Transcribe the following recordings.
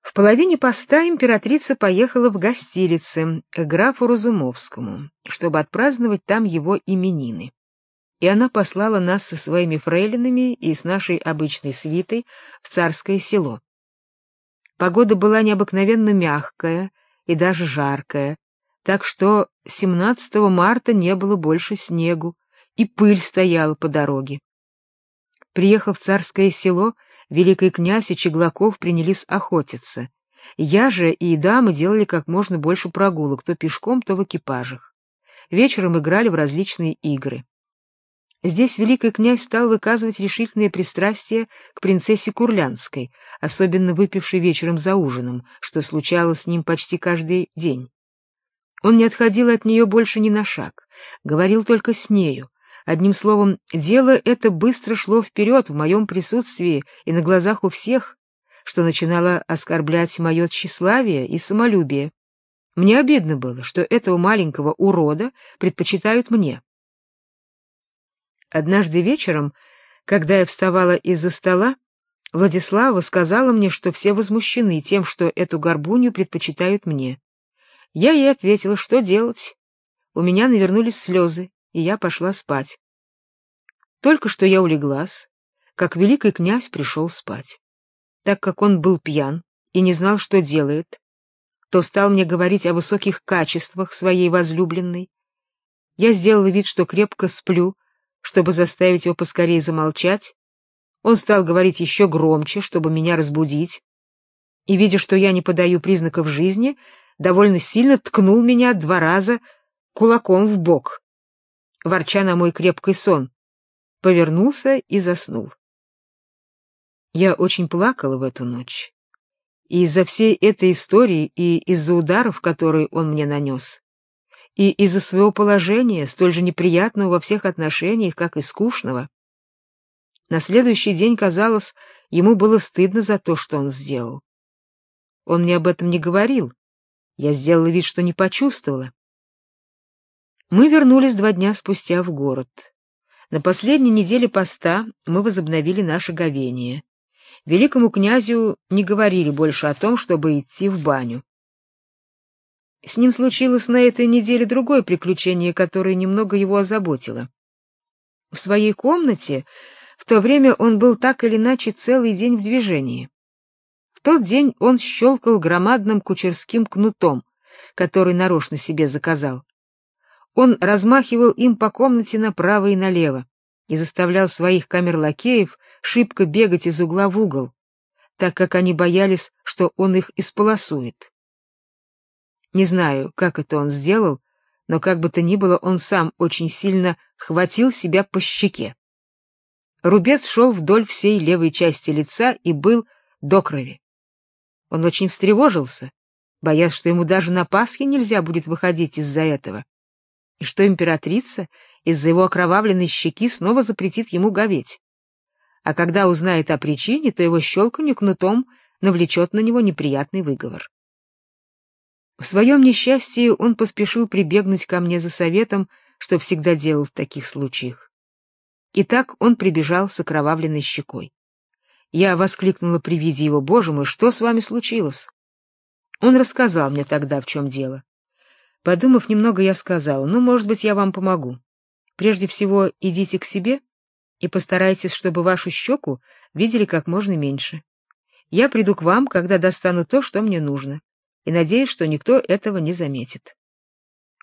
В половине поста императрица поехала в гостилицы к графу Разумовскому, чтобы отпраздновать там его именины. И она послала нас со своими фрейлинами и с нашей обычной свитой в царское село. Погода была необыкновенно мягкая и даже жаркая, так что 17 марта не было больше снегу, и пыль стояла по дороге. Приехав в царское село, великий князь и Чеглаков принялись охотиться. Я же и дамы делали как можно больше прогулок, то пешком, то в экипажах. Вечером играли в различные игры. Здесь великий князь стал выказывать решительное пристрастие к принцессе Курлянской, особенно выпившей вечером за ужином, что случалось с ним почти каждый день. Он не отходил от нее больше ни на шаг, говорил только с нею, Одним словом, дело это быстро шло вперед в моем присутствии и на глазах у всех, что начинало оскорблять мое тщеславие и самолюбие. Мне обидно было, что этого маленького урода предпочитают мне. Однажды вечером, когда я вставала из-за стола, Владислава сказала мне, что все возмущены тем, что эту горбунью предпочитают мне. Я ей ответила, что делать. У меня навернулись слезы, и я пошла спать. Только что я улеглась, как великий князь пришел спать. Так как он был пьян и не знал, что делает, то стал мне говорить о высоких качествах своей возлюбленной. Я сделала вид, что крепко сплю, чтобы заставить его поскорее замолчать. Он стал говорить еще громче, чтобы меня разбудить. И видя, что я не подаю признаков жизни, довольно сильно ткнул меня два раза кулаком в бок ворча на мой крепкий сон, повернулся и заснул. Я очень плакала в эту ночь. И из-за всей этой истории, и из-за ударов, которые он мне нанес, и из-за своего положения, столь же неприятного во всех отношениях, как и скучного. На следующий день, казалось, ему было стыдно за то, что он сделал. Он мне об этом не говорил. Я сделала вид, что не почувствовала. Мы вернулись два дня спустя в город. На последней неделе поста мы возобновили наше говение. Великому князю не говорили больше о том, чтобы идти в баню. С ним случилось на этой неделе другое приключение, которое немного его озаботило. В своей комнате в то время он был так или иначе целый день в движении. В тот день он щелкал громадным кучерским кнутом, который нарочно себе заказал. Он размахивал им по комнате направо и налево и заставлял своих камерлакеев шибко бегать из угла в угол, так как они боялись, что он их исполосует. Не знаю, как это он сделал, но как бы то ни было, он сам очень сильно хватил себя по щеке. Рубец шел вдоль всей левой части лица и был до крови. Он очень встревожился, боясь, что ему даже на Пасхе нельзя будет выходить из-за этого и что императрица из-за его окровавленной щеки снова запретит ему говеть. А когда узнает о причине, то его щелканью кнутом навлечет на него неприятный выговор. В своем несчастье он поспешил прибегнуть ко мне за советом, что всегда делал в таких случаях. И так он прибежал с окровавленной щекой. Я воскликнула при виде его: "Боже мой, что с вами случилось?" Он рассказал мне тогда, в чем дело. Подумав немного, я сказала: "Ну, может быть, я вам помогу. Прежде всего, идите к себе и постарайтесь, чтобы вашу щеку видели как можно меньше. Я приду к вам, когда достану то, что мне нужно, и надеюсь, что никто этого не заметит".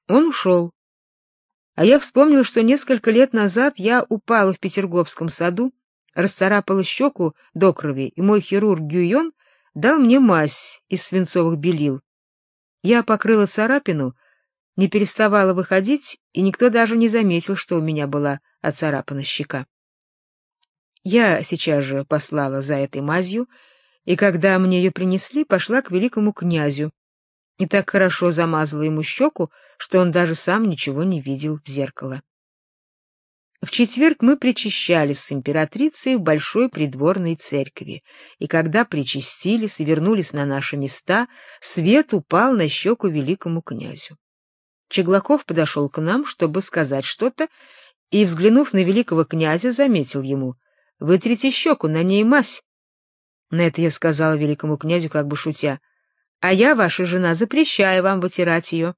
Он ушел. А я вспомнила, что несколько лет назад я упала в Петерговском саду, расцарапала щеку до крови, и мой хирург Гюйон дал мне мазь из свинцовых белил. Я покрыла царапину не переставала выходить, и никто даже не заметил, что у меня была оцарапана щека. Я сейчас же послала за этой мазью, и когда мне ее принесли, пошла к великому князю и так хорошо замазала ему щеку, что он даже сам ничего не видел в зеркало. В четверг мы причащались с императрицей в большой придворной церкви, и когда причастились и вернулись на наши места, свет упал на щеку великому князю. Чеглаков подошел к нам, чтобы сказать что-то, и, взглянув на великого князя, заметил ему: "Вытрите щеку, на ней мазь". На это я сказала великому князю, как бы шутя: "А я, ваша жена, запрещаю вам вытирать ее».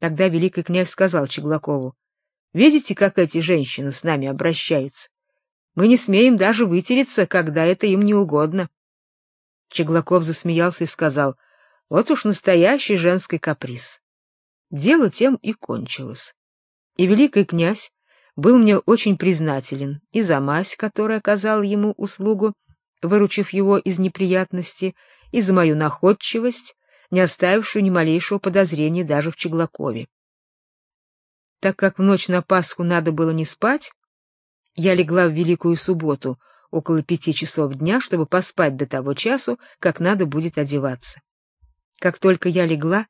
Тогда великий князь сказал Чеглакову: "Видите, как эти женщины с нами обращаются? Мы не смеем даже вытереться, когда это им не угодно". Чеглаков засмеялся и сказал: "Вот уж настоящий женский каприз". Дело тем и кончилось. И великий князь был мне очень признателен и за мазь, которая оказала ему услугу, выручив его из неприятности, и за мою находчивость, не оставившую ни малейшего подозрения даже в Чеглакове. Так как в ночь на Пасху надо было не спать, я легла в Великую субботу около пяти часов дня, чтобы поспать до того часу, как надо будет одеваться. Как только я легла,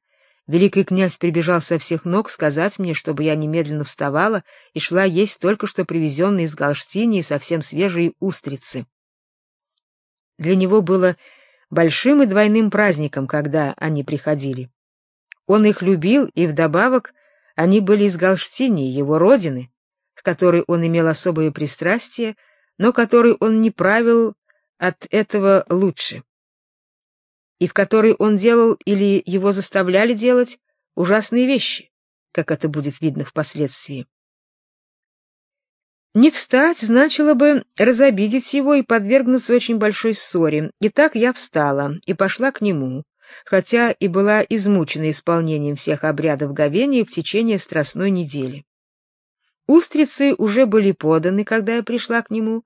великий князь прибежал со всех ног сказать мне, чтобы я немедленно вставала и шла есть только что привезенные из Галштинии совсем свежие устрицы. Для него было большим и двойным праздником, когда они приходили. Он их любил, и вдобавок они были из Галштинии, его родины, к которой он имел особое пристрастие, но которой он не правил от этого лучше. И в которой он делал или его заставляли делать ужасные вещи, как это будет видно впоследствии. Не встать значило бы разобидеть его и подвергнуться очень большой ссоре. И так я встала и пошла к нему, хотя и была измучена исполнением всех обрядов говения в течение страстной недели. Устрицы уже были поданы, когда я пришла к нему.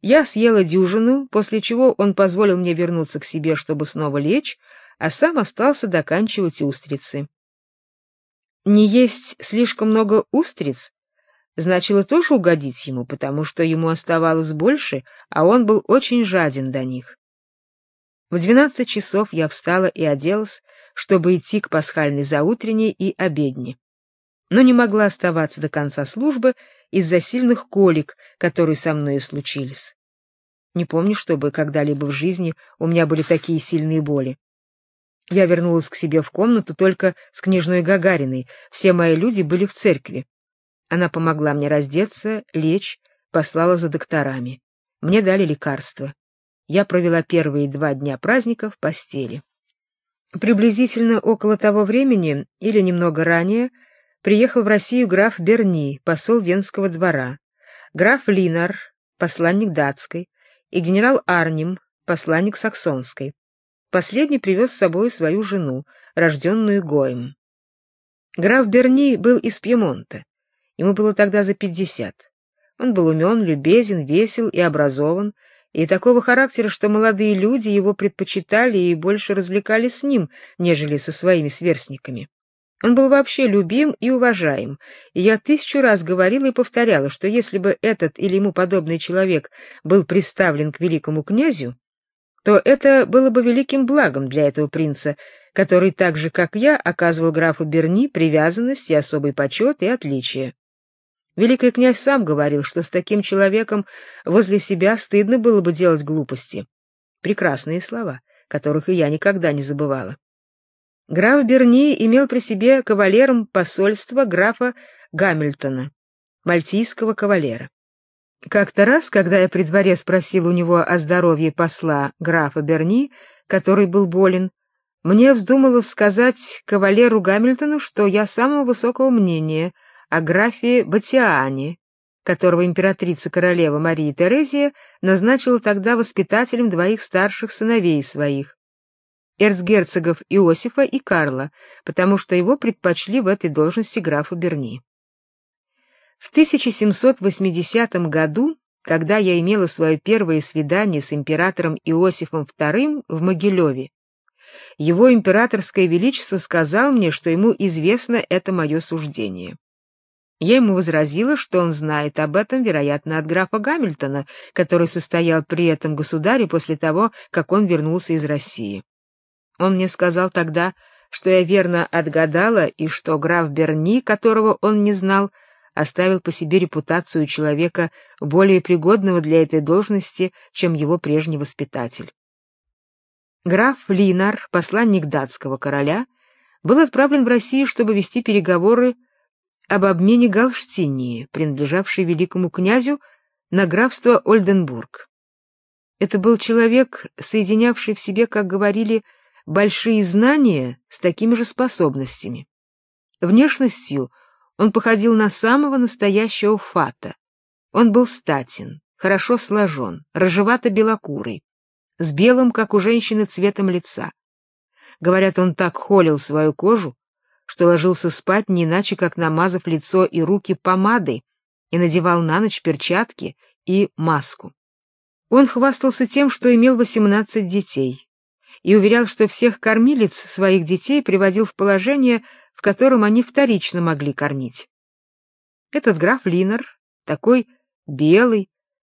Я съела дюжину, после чего он позволил мне вернуться к себе, чтобы снова лечь, а сам остался доканчивать устрицы. Не есть слишком много устриц значило тоже угодить ему, потому что ему оставалось больше, а он был очень жаден до них. В двенадцать часов я встала и оделась, чтобы идти к пасхальной заутренней и обедне. Но не могла оставаться до конца службы из-за сильных колик, которые со мной случились. Не помню, чтобы когда-либо в жизни у меня были такие сильные боли. Я вернулась к себе в комнату только с княжной Гагариной. Все мои люди были в церкви. Она помогла мне раздеться, лечь, послала за докторами. Мне дали лекарства. Я провела первые два дня праздника в постели. Приблизительно около того времени или немного ранее приехал в Россию граф Берни, посол Венского двора, граф Линар, посланник датской, и генерал Арнем, посланник саксонской. Последний привез с собой свою жену, рожденную Гоем. Граф Берни был из Пьемонта. Ему было тогда за пятьдесят. Он был умен, любезен, весел и образован, и такого характера, что молодые люди его предпочитали и больше развлекались с ним, нежели со своими сверстниками. Он был вообще любим и уважаем, и я тысячу раз говорила и повторяла, что если бы этот или ему подобный человек был представлен к великому князю, то это было бы великим благом для этого принца, который так же, как я, оказывал графу Берни привязанность и особый почет и отличие. Великий князь сам говорил, что с таким человеком возле себя стыдно было бы делать глупости. Прекрасные слова, которых и я никогда не забывала. Граф Берни имел при себе кавалером посольства графа Гамильтона, мальтийского кавалера. Как-то раз, когда я при дворе спросил у него о здоровье посла графа Берни, который был болен, мне вздумалось сказать кавалеру Гамильтону, что я самого высокого мнения — о графе Батиане, которого императрица-королева Мария Терезия назначила тогда воспитателем двоих старших сыновей своих, эрцгерцогов Иосифа и Карла, потому что его предпочли в этой должности графу Берни. В 1780 году, когда я имела свое первое свидание с императором Иосифом II в Могилеве, его императорское величество сказал мне, что ему известно это мое суждение. Я ему возразила, что он знает об этом, вероятно, от графа Гамильтона, который состоял при этом государе после того, как он вернулся из России. Он мне сказал тогда, что я верно отгадала и что граф Берни, которого он не знал, оставил по себе репутацию человека более пригодного для этой должности, чем его прежний воспитатель. Граф Линар, посланник датского короля, был отправлен в Россию, чтобы вести переговоры об обмене Галштинии, принадлежавшей великому князю, на графство Ольденбург. Это был человек, соединявший в себе, как говорили, большие знания с такими же способностями. Внешностью он походил на самого настоящего фата. Он был статен, хорошо сложен, рыжевато-белокурый, с белым, как у женщины, цветом лица. Говорят, он так холил свою кожу, что ложился спать не иначе, как намазав лицо и руки помадой и надевал на ночь перчатки и маску. Он хвастался тем, что имел 18 детей, и уверял, что всех кормилец своих детей приводил в положение, в котором они вторично могли кормить. Этот граф Линер, такой белый,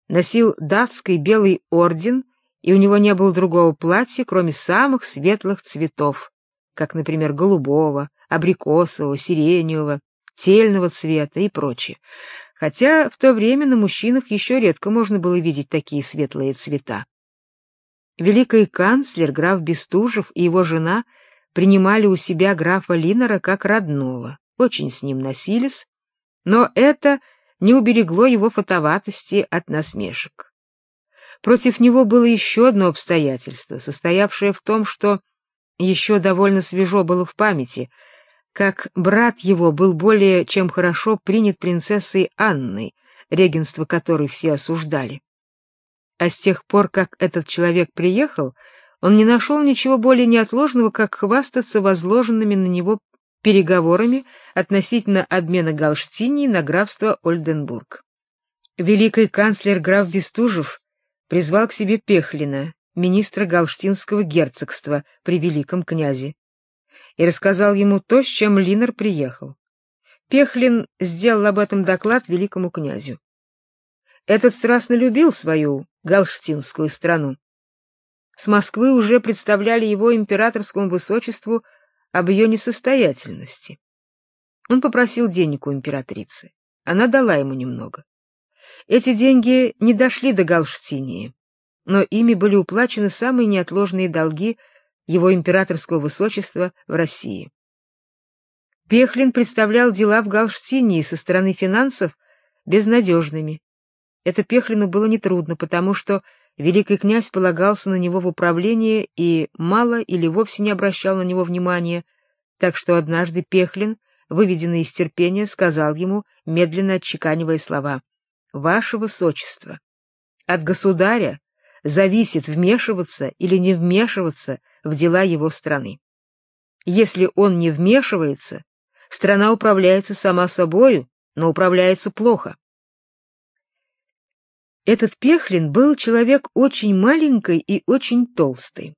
носил датский белый орден, и у него не было другого платья, кроме самых светлых цветов, как, например, голубого, абрикосового, сиреневого, тельного цвета и прочее хотя в то время на мужчинах еще редко можно было видеть такие светлые цвета. Великий канцлер граф Бестужев и его жена принимали у себя графа Линера как родного, очень с ним носились, но это не уберегло его фотоватости от насмешек. Против него было еще одно обстоятельство, состоявшее в том, что еще довольно свежо было в памяти — как брат его был более чем хорошо принят принцессой Анной, регенство которой все осуждали. А с тех пор, как этот человек приехал, он не нашел ничего более неотложного, как хвастаться возложенными на него переговорами относительно обмена Галштинии на графство Ольденбург. Великий канцлер граф Бестужев призвал к себе Пехлина, министра Галштинского герцогства при великом князе, и рассказал ему то, с чем Линер приехал. Пехлин сделал об этом доклад великому князю. Этот страстно любил свою галштинскую страну. С Москвы уже представляли его императорскому высочеству об ее несостоятельности. Он попросил денег у императрицы. Она дала ему немного. Эти деньги не дошли до Галштинии, но ими были уплачены самые неотложные долги его императорского высочества в России. Пехлин представлял дела в Галштине со стороны финансов безнадежными. Это Пехлину было нетрудно, потому что великий князь полагался на него в управлении и мало или вовсе не обращал на него внимания, так что однажды Пехлин, выведенный из терпения, сказал ему, медленно отчеканивая слова: "Ваше высочество, от государя зависит вмешиваться или не вмешиваться в дела его страны. Если он не вмешивается, страна управляется сама собою, но управляется плохо. Этот Пехлин был человек очень маленький и очень толстый.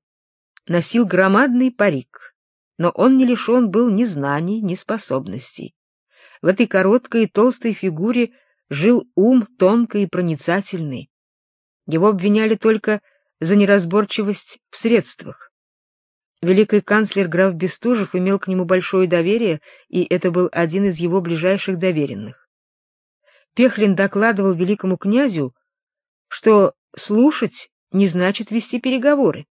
Носил громадный парик, но он не лишен был ни знаний, ни способностей. В этой короткой и толстой фигуре жил ум тонкий и проницательный. Его обвиняли только за неразборчивость в средствах. Великий канцлер граф Бестужев имел к нему большое доверие, и это был один из его ближайших доверенных. Пехлин докладывал великому князю, что слушать не значит вести переговоры,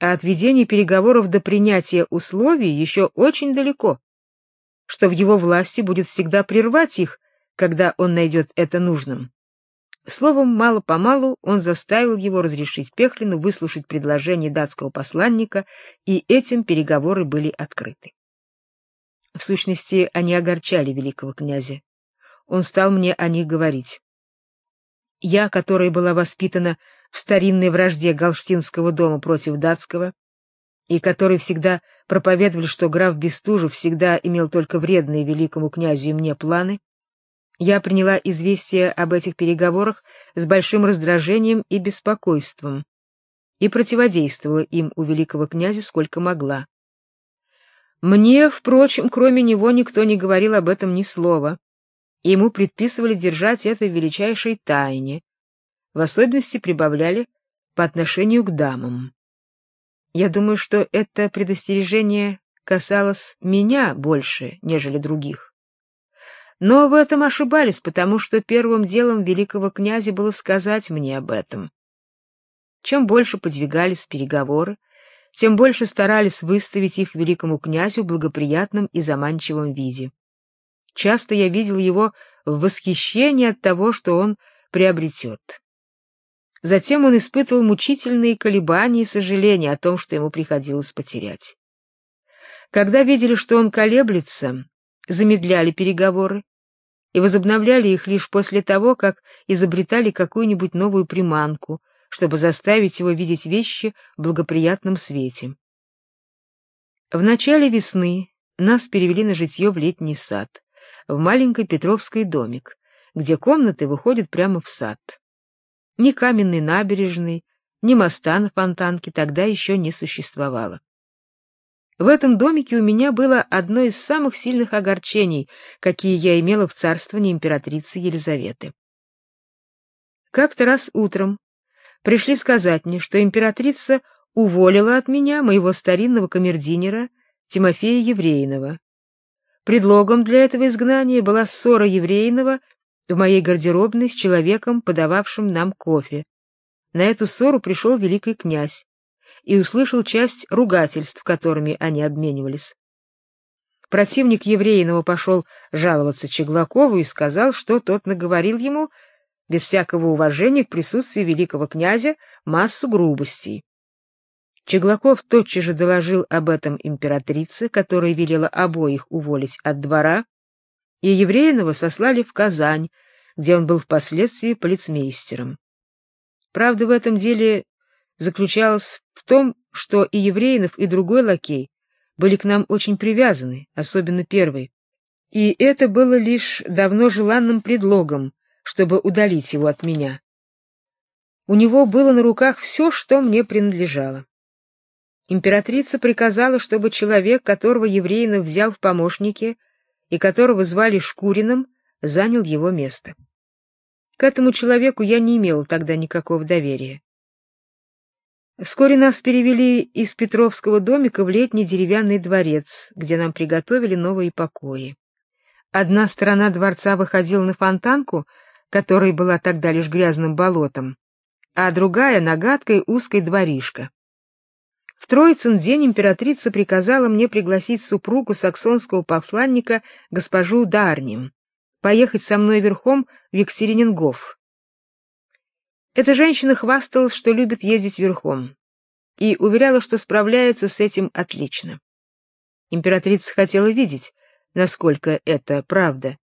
а от ведения переговоров до принятия условий еще очень далеко, что в его власти будет всегда прервать их, когда он найдет это нужным. Словом, мало-помалу он заставил его разрешить Пехлину выслушать предложение датского посланника, и этим переговоры были открыты. В сущности, они огорчали великого князя. Он стал мне о них говорить. Я, которая была воспитана в старинной вражде Галштинского дома против датского, и который всегда проповедовали, что граф Бестужев всегда имел только вредные великому князю и мне планы, я приняла известие об этих переговорах с большим раздражением и беспокойством и противодействовала им у великого князя сколько могла. Мне, впрочем, кроме него никто не говорил об этом ни слова. Ему предписывали держать это в величайшей тайне. В особенности прибавляли по отношению к дамам. Я думаю, что это предостережение касалось меня больше, нежели других. Но в этом ошибались, потому что первым делом великого князя было сказать мне об этом. Чем больше подвигались переговоры, тем больше старались выставить их великому князю в благоприятном и заманчивом виде. Часто я видел его в восхищении от того, что он приобретет. Затем он испытывал мучительные колебания и сожаления о том, что ему приходилось потерять. Когда видели, что он колеблется, замедляли переговоры и возобновляли их лишь после того, как изобретали какую-нибудь новую приманку, чтобы заставить его видеть вещи в благоприятном свете. В начале весны нас перевели на житье в летний сад, в маленький Петровский домик, где комнаты выходят прямо в сад. Ни каменной набережной, ни моста на фонтанке тогда еще не существовало. В этом домике у меня было одно из самых сильных огорчений, какие я имела в царствовании императрицы Елизаветы. Как-то раз утром пришли сказать мне, что императрица уволила от меня моего старинного камердинера Тимофея Еврейнова. Предлогом для этого изгнания была ссора Еврейнова в моей гардеробной с человеком, подававшим нам кофе. На эту ссору пришел великий князь и услышал часть ругательств, которыми они обменивались. Противник Еврейного пошел жаловаться Чеглакову и сказал, что тот наговорил ему без всякого уважения к присутствию великого князя массу грубостей. Чеглаков тотчас же доложил об этом императрице, которая велела обоих уволить от двора, и Евреинова сослали в Казань, где он был впоследствии полицмейстером. Правда, в этом деле заключалась в том, что и Евреинов, и другой лакей были к нам очень привязаны, особенно первый. И это было лишь давно желанным предлогом, чтобы удалить его от меня. У него было на руках все, что мне принадлежало. Императрица приказала, чтобы человек, которого Евреинов взял в помощники и которого звали Шкуриным, занял его место. К этому человеку я не имел тогда никакого доверия. Вскоре нас перевели из Петровского домика в летний деревянный дворец, где нам приготовили новые покои. Одна сторона дворца выходила на фонтанку, которая была тогда лишь грязным болотом, а другая — на гадкой узкой дворишко. В Троицын день императрица приказала мне пригласить супругу саксонского посланника госпожу Дарним, поехать со мной верхом в Екатеринингов. Эта женщина хвасталась, что любит ездить верхом, и уверяла, что справляется с этим отлично. Императрица хотела видеть, насколько это правда.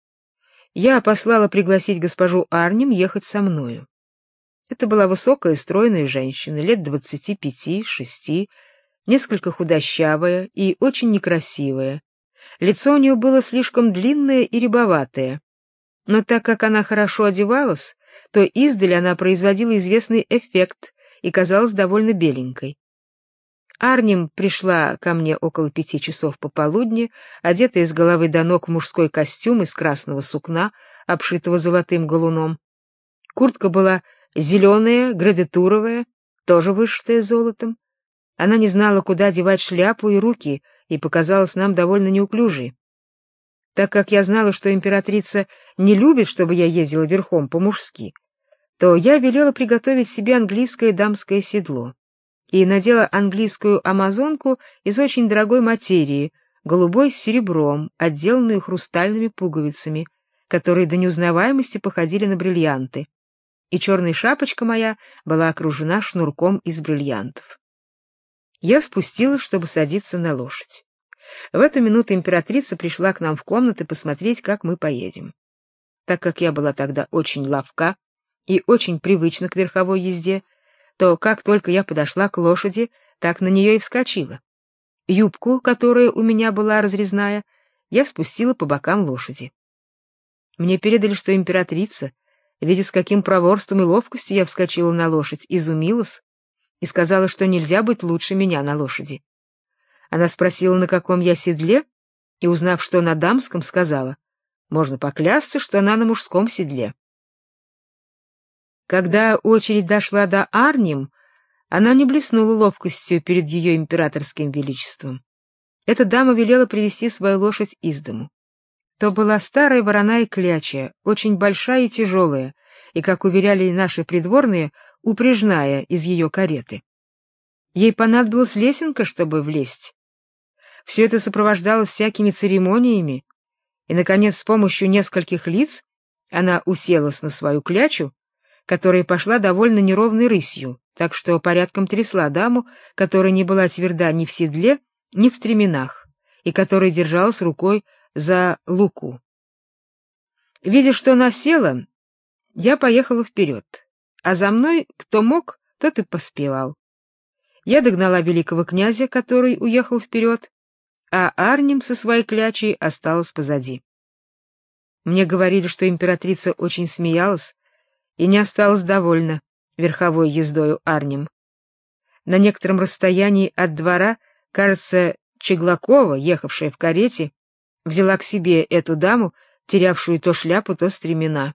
Я послала пригласить госпожу Арнем ехать со мною. Это была высокая, стройная женщина, лет двадцати пяти-шести, несколько худощавая и очень некрасивая. Лицо у нее было слишком длинное и рябоватое. Но так как она хорошо одевалась, то издали она производила известный эффект и казалась довольно беленькой. Арнем пришла ко мне около пяти часов пополудни, одетая с головы до ног в мужской костюм из красного сукна, обшитого золотым галуном. Куртка была зеленая, градатуровая, тоже вышитая золотом. Она не знала, куда девать шляпу и руки, и показалась нам довольно неуклюжей. Так как я знала, что императрица не любит, чтобы я ездила верхом по-мужски, то я велела приготовить себе английское дамское седло и надела английскую амазонку из очень дорогой материи, голубой с серебром, отделанную хрустальными пуговицами, которые до неузнаваемости походили на бриллианты. И черная шапочка моя была окружена шнурком из бриллиантов. Я спустилась, чтобы садиться на лошадь. В эту минуту императрица пришла к нам в комнаты посмотреть, как мы поедем. Так как я была тогда очень ловка и очень привычна к верховой езде, то как только я подошла к лошади, так на нее и вскочила. Юбку, которая у меня была разрезная, я спустила по бокам лошади. Мне передали, что императрица, видя с каким проворством и ловкостью я вскочила на лошадь, изумилась и сказала, что нельзя быть лучше меня на лошади. Она спросила, на каком я седле, и, узнав, что на дамском, сказала, можно поклясться, что она на мужском седле. Когда очередь дошла до Арним, она не блеснула ловкостью перед ее императорским величеством. Эта дама велела привести свою лошадь из дому. То была старая вороная кляча, очень большая и тяжелая, и, как уверяли наши придворные, упряжная из ее кареты. Ей понадобилась лесенка, чтобы влезть. Все это сопровождалось всякими церемониями, и наконец с помощью нескольких лиц она уселась на свою клячу, которая пошла довольно неровной рысью, так что порядком трясла даму, которая не была тверда ни в седле, ни в стременах, и которая держалась рукой за луку. Видя, что она села, я поехала вперед, а за мной кто мог, тот и поспевал. Я догнала великого князя, который уехал вперед, а Арнем со своей клячей осталась позади. Мне говорили, что императрица очень смеялась и не осталась довольна верховой ездою Арнем. На некотором расстоянии от двора, кажется, Чеглакова, ехавшая в карете, взяла к себе эту даму, терявшую то шляпу, то стремена.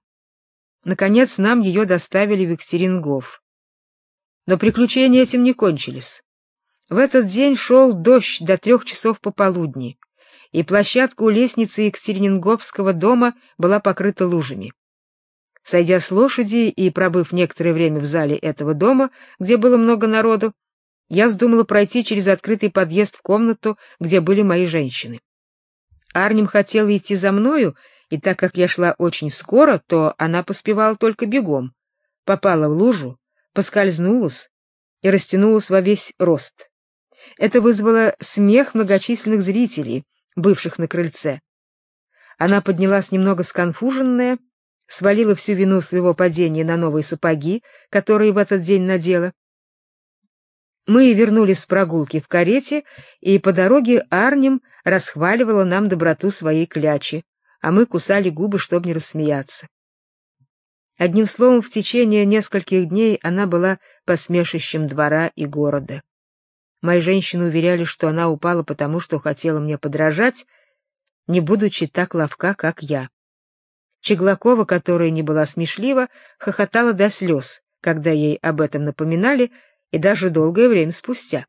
Наконец нам ее доставили в Екатерингов. Но приключения этим не кончились. В этот день шел дождь до трех часов пополудни, и площадка у лестницы Екатерининговского дома была покрыта лужами. Сойдя с лошади и пробыв некоторое время в зале этого дома, где было много народу, я вздумала пройти через открытый подъезд в комнату, где были мои женщины. Арнем хотела идти за мною, и так как я шла очень скоро, то она поспевала только бегом. Попала в лужу, поскользнулась и растянулась во весь рост. Это вызвало смех многочисленных зрителей, бывших на крыльце. Она поднялась немного сконфуженная, свалила всю вину своего падения на новые сапоги, которые в этот день надела. Мы вернулись с прогулки в карете, и по дороге Арнем расхваливала нам доброту своей клячи, а мы кусали губы, чтобы не рассмеяться. Одним словом, в течение нескольких дней она была посмешищем двора и города. Мои женщины уверяли, что она упала потому, что хотела мне подражать, не будучи так ловка, как я. Чеглакова, которая не была смешлива, хохотала до слез, когда ей об этом напоминали, и даже долгое время спустя.